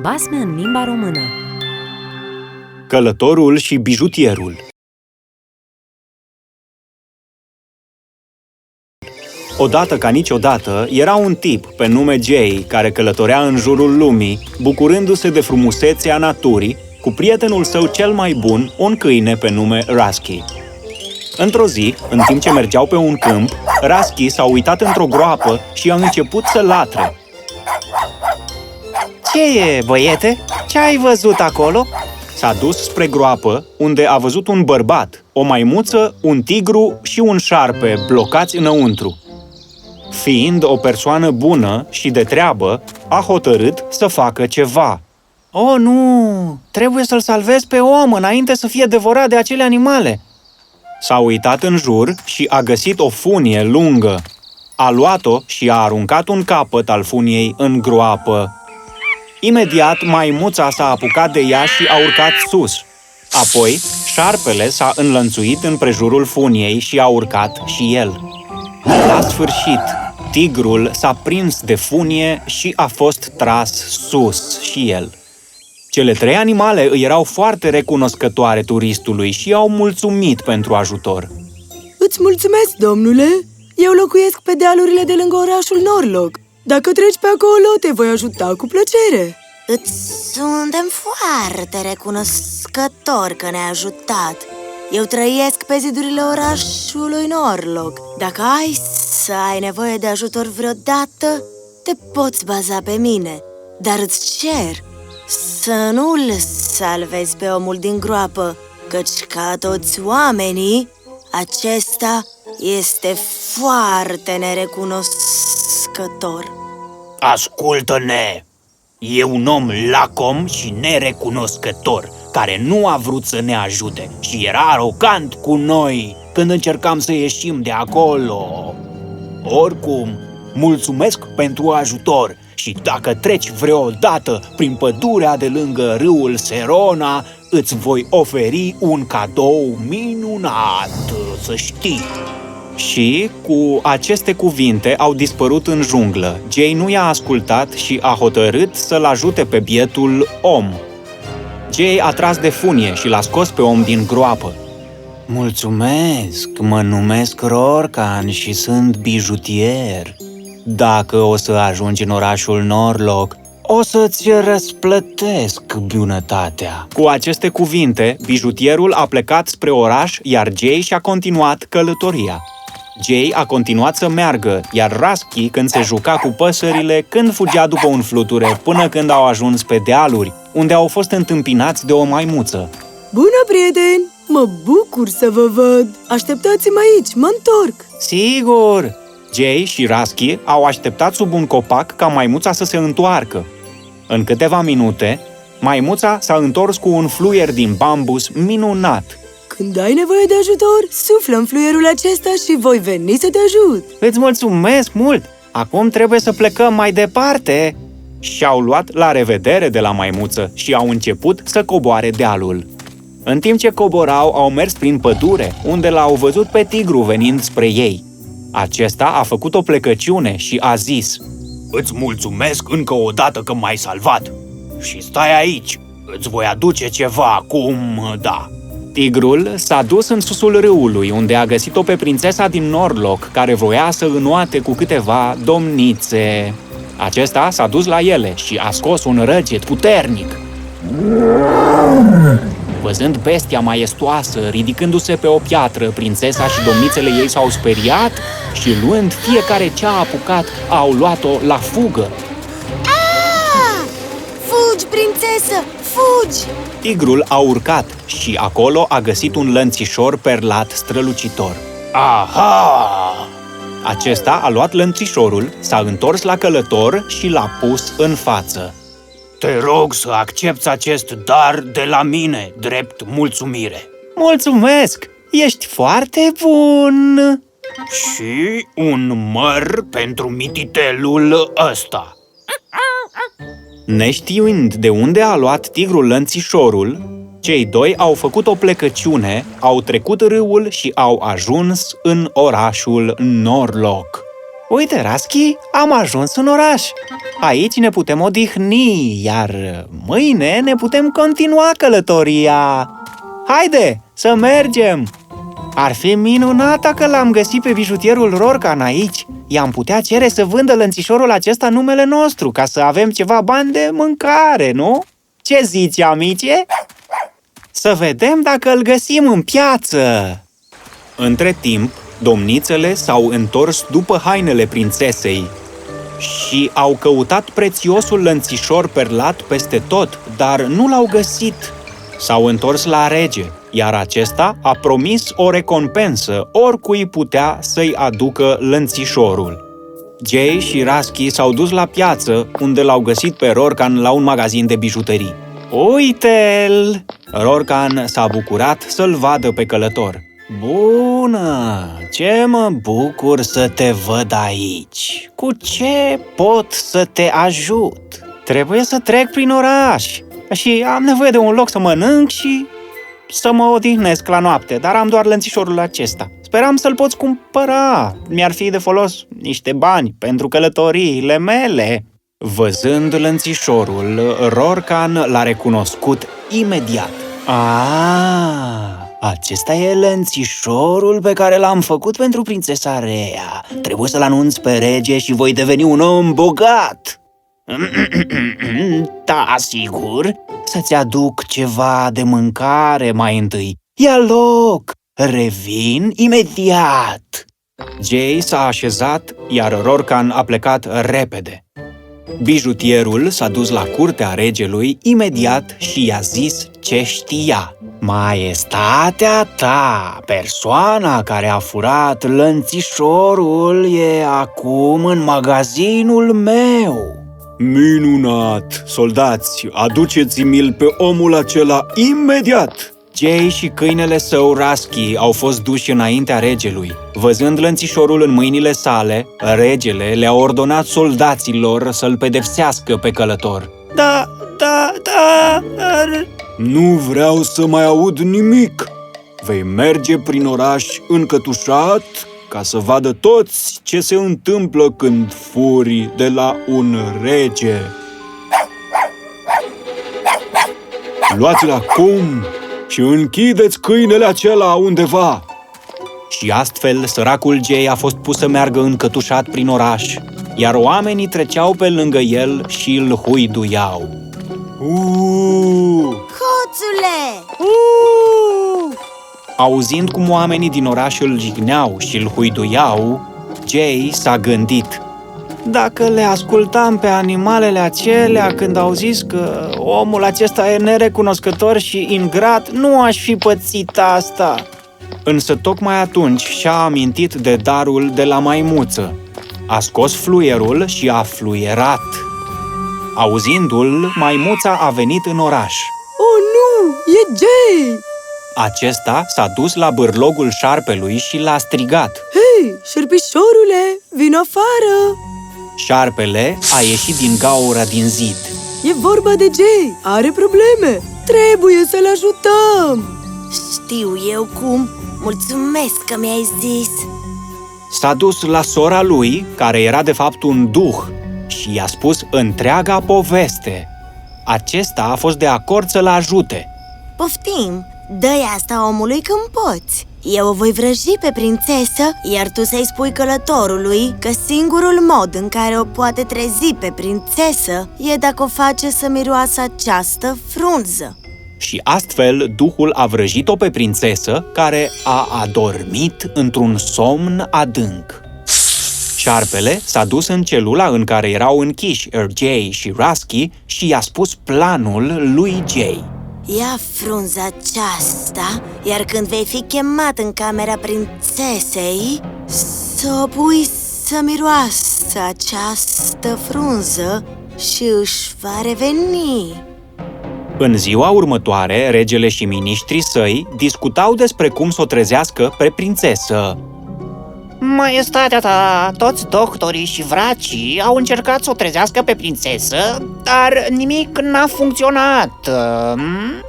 Basme în limba română Călătorul și bijutierul Odată ca niciodată, era un tip pe nume Jay care călătorea în jurul lumii, bucurându-se de frumusețea naturii, cu prietenul său cel mai bun, un câine pe nume Rasky. Într-o zi, în timp ce mergeau pe un câmp, Rasky s-a uitat într-o groapă și a început să latre. Ce e, băiete? Ce ai văzut acolo? S-a dus spre groapă, unde a văzut un bărbat, o maimuță, un tigru și un șarpe blocați înăuntru. Fiind o persoană bună și de treabă, a hotărât să facă ceva. Oh, nu! Trebuie să-l salvez pe om înainte să fie devorat de acele animale. S-a uitat în jur și a găsit o funie lungă. A luat-o și a aruncat un capăt al funiei în groapă. Imediat, maimuța s-a apucat de ea și a urcat sus. Apoi, șarpele s-a înlănțuit în prejurul funiei și a urcat și el. La sfârșit, tigrul s-a prins de funie și a fost tras sus și el. Cele trei animale îi erau foarte recunoscătoare turistului și au mulțumit pentru ajutor. Îți mulțumesc, domnule! Eu locuiesc pe dealurile de lângă orașul Norlock. Dacă treci pe acolo, te voi ajuta cu plăcere. Îți suntem foarte recunoscători că ne-ai ajutat. Eu trăiesc pe zidurile orașului Norlock. Dacă ai să ai nevoie de ajutor vreodată, te poți baza pe mine. Dar îți cer să nu-l salvezi pe omul din groapă, căci ca toți oamenii, acesta este foarte nerecunoscător. Ascultă-ne! E un om lacom și nerecunoscător, care nu a vrut să ne ajute și era arogant cu noi când încercam să ieșim de acolo. Oricum, mulțumesc pentru ajutor și dacă treci vreodată prin pădurea de lângă râul Serona, îți voi oferi un cadou minunat, să știi. Și, cu aceste cuvinte, au dispărut în junglă. Jay nu i-a ascultat și a hotărât să-l ajute pe bietul om. Jay a tras de funie și l-a scos pe om din groapă. Mulțumesc, mă numesc Rorcan și sunt bijutier. Dacă o să ajungi în orașul Norlock, o să-ți răsplătesc bunătatea. Cu aceste cuvinte, bijutierul a plecat spre oraș, iar Jay și-a continuat călătoria. Jay a continuat să meargă, iar Rasky, când se juca cu păsările, când fugea după un fluture, până când au ajuns pe dealuri, unde au fost întâmpinați de o maimuță. Bună, prieteni! Mă bucur să vă văd! Așteptați-mă aici, mă întorc! Sigur! Jay și Rasky au așteptat sub un copac ca maimuța să se întoarcă. În câteva minute, maimuța s-a întors cu un fluier din bambus minunat. Când ai nevoie de ajutor, suflă în fluierul acesta și voi veni să te ajut! Îți mulțumesc mult! Acum trebuie să plecăm mai departe! Și-au luat la revedere de la maimuță și au început să coboare dealul. În timp ce coborau, au mers prin pădure, unde l-au văzut pe tigru venind spre ei. Acesta a făcut o plecăciune și a zis Îți mulțumesc încă o dată că m-ai salvat și stai aici, îți voi aduce ceva acum, da. Tigrul s-a dus în susul râului, unde a găsit-o pe prințesa din Norlock, care voia să înoate cu câteva domnițe. Acesta s-a dus la ele și a scos un răget puternic. Văzând bestia maestoasă ridicându-se pe o piatră, prințesa și domnițele ei s-au speriat și luând fiecare ce a apucat, au luat-o la fugă. Ah! Fugi, prințesă, fugi! Tigrul a urcat și acolo a găsit un lănțișor perlat strălucitor. Aha! Acesta a luat lănțișorul, s-a întors la călător și l-a pus în față. Te rog să accepti acest dar de la mine, drept mulțumire. Mulțumesc! Ești foarte bun! Și un măr pentru mititelul ăsta. Neștiind de unde a luat tigrul lănțișorul, cei doi au făcut o plecăciune, au trecut râul și au ajuns în orașul Norlock. Uite, Raschi, am ajuns în oraș. Aici ne putem odihni, iar mâine ne putem continua călătoria. Haide, să mergem! Ar fi minunat dacă l-am găsit pe bijutierul Rorcan aici. I-am putea cere să vândă lănțișorul acesta numele nostru, ca să avem ceva bani de mâncare, nu? Ce zici, amice? Să vedem dacă îl găsim în piață! Între timp, domnițele s-au întors după hainele prințesei și au căutat prețiosul lănțișor perlat peste tot, dar nu l-au găsit. S-au întors la rege, iar acesta a promis o recompensă oricui putea să-i aducă lănțișorul. Jay și Rasky s-au dus la piață, unde l-au găsit pe Rorcan la un magazin de bijuterii. Uite-l! Rorcan s-a bucurat să-l vadă pe călător. Bună! Ce mă bucur să te văd aici! Cu ce pot să te ajut? Trebuie să trec prin oraș și am nevoie de un loc să mănânc și să mă odihnesc la noapte, dar am doar lănțișorul acesta. Speram să-l poți cumpăra. Mi-ar fi de folos niște bani pentru călătoriile mele. Văzând lănțișorul, Rorcan l-a recunoscut imediat. Ah, acesta e lănțișorul pe care l-am făcut pentru prințesa Rea. Trebuie să-l anunț pe rege și voi deveni un om bogat. Da, sigur. Să-ți aduc ceva de mâncare mai întâi. Ia loc! Revin imediat! Jay s-a așezat, iar Rorcan a plecat repede. Bijutierul s-a dus la curtea regelui imediat și i-a zis ce știa. Maestatea ta, persoana care a furat lănțișorul e acum în magazinul meu. Minunat! Soldați, aduceți-mi-l pe omul acela imediat! Jay și câinele său Rasky au fost duși înaintea regelui. Văzând lănțișorul în mâinile sale, regele le-a ordonat soldaților să-l pedepsească pe călător. Da, da, da, dar... Nu vreau să mai aud nimic! Vei merge prin oraș încătușat ca să vadă toți ce se întâmplă când furi de la un rege. Luați-l acum și închideți câinele acela undeva! Și astfel, săracul Jay a fost pus să meargă încătușat prin oraș, iar oamenii treceau pe lângă el și îl huiduiau. Uuu! Hoțule! Auzind cum oamenii din oraș îl jigneau și îl huiduiau, Jay s-a gândit. Dacă le ascultam pe animalele acelea când au zis că omul acesta e nerecunoscător și ingrat, nu aș fi pățit asta. Însă tocmai atunci și-a amintit de darul de la maimuță. A scos fluierul și a fluierat. Auzindu-l, maimuța a venit în oraș. Oh, nu! E Jay! Acesta s-a dus la bârlogul șarpelui și l-a strigat. Hei, șerpișorule, vino afară! Șarpele a ieșit din gaura din zid. E vorba de Jay, are probleme. Trebuie să-l ajutăm! Știu eu cum. Mulțumesc că mi-ai zis. S-a dus la sora lui, care era de fapt un duh, și i-a spus întreaga poveste. Acesta a fost de acord să-l ajute. Poftim, dă asta omului când poți. Eu o voi vrăji pe prințesă, iar tu să-i spui călătorului că singurul mod în care o poate trezi pe prințesă e dacă o face să miroasă această frunză. Și astfel, duhul a vrăjit-o pe prințesă, care a adormit într-un somn adânc. Șarpele s-a dus în celula în care erau închiși Jay și Rasky și i-a spus planul lui Jay. Ia frunza aceasta, iar când vei fi chemat în camera prințesei, să o pui să miroasă această frunză și își va reveni. În ziua următoare, regele și miniștrii săi discutau despre cum să o trezească pe prințesă. Maestatea ta, toți doctorii și vracii au încercat să o trezească pe prințesă, dar nimic n-a funcționat. Hmm?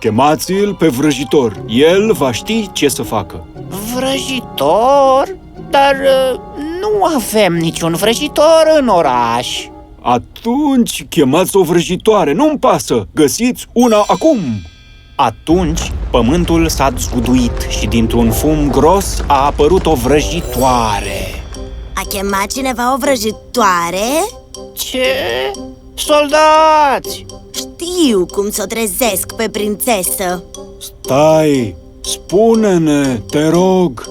Chemați-l pe vrăjitor, el va ști ce să facă. Vrăjitor? Dar uh, Nu avem niciun vrăjitor în oraș. Atunci chemați o vrăjitoare, nu-mi pasă! Găsiți una acum! Atunci, pământul s-a zguduit și dintr-un fum gros a apărut o vrăjitoare. A chemat cineva o vrăjitoare? Ce? Soldați! Știu cum să o trezesc pe prințesă Stai! Spune-ne, te rog!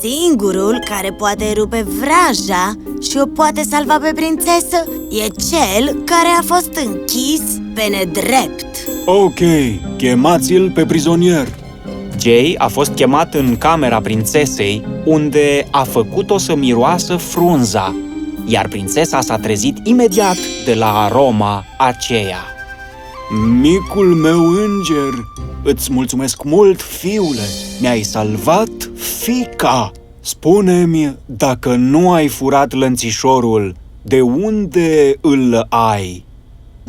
Singurul care poate rupe vraja și o poate salva pe prințesă e cel care a fost închis pe nedrept Ok, chemați-l pe prizonier! Jay a fost chemat în camera prințesei, unde a făcut-o să miroasă frunza, iar prințesa s-a trezit imediat de la aroma aceea. Micul meu înger, îți mulțumesc mult, fiule! Mi-ai salvat fica! Spune-mi, dacă nu ai furat lănțișorul, de unde îl ai?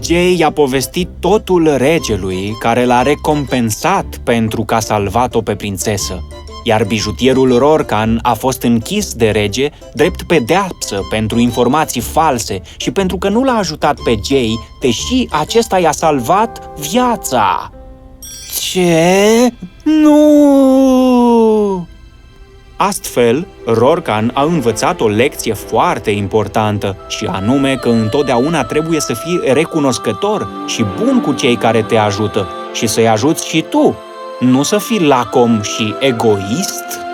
Jay i-a povestit totul regelui, care l-a recompensat pentru că a salvat-o pe prințesă. Iar bijutierul Rorcan a fost închis de rege drept pedeapsă pentru informații false și pentru că nu l-a ajutat pe Jay, deși acesta i-a salvat viața. Ce? Nu! Astfel, Rorcan a învățat o lecție foarte importantă și anume că întotdeauna trebuie să fii recunoscător și bun cu cei care te ajută și să-i ajuți și tu, nu să fii lacom și egoist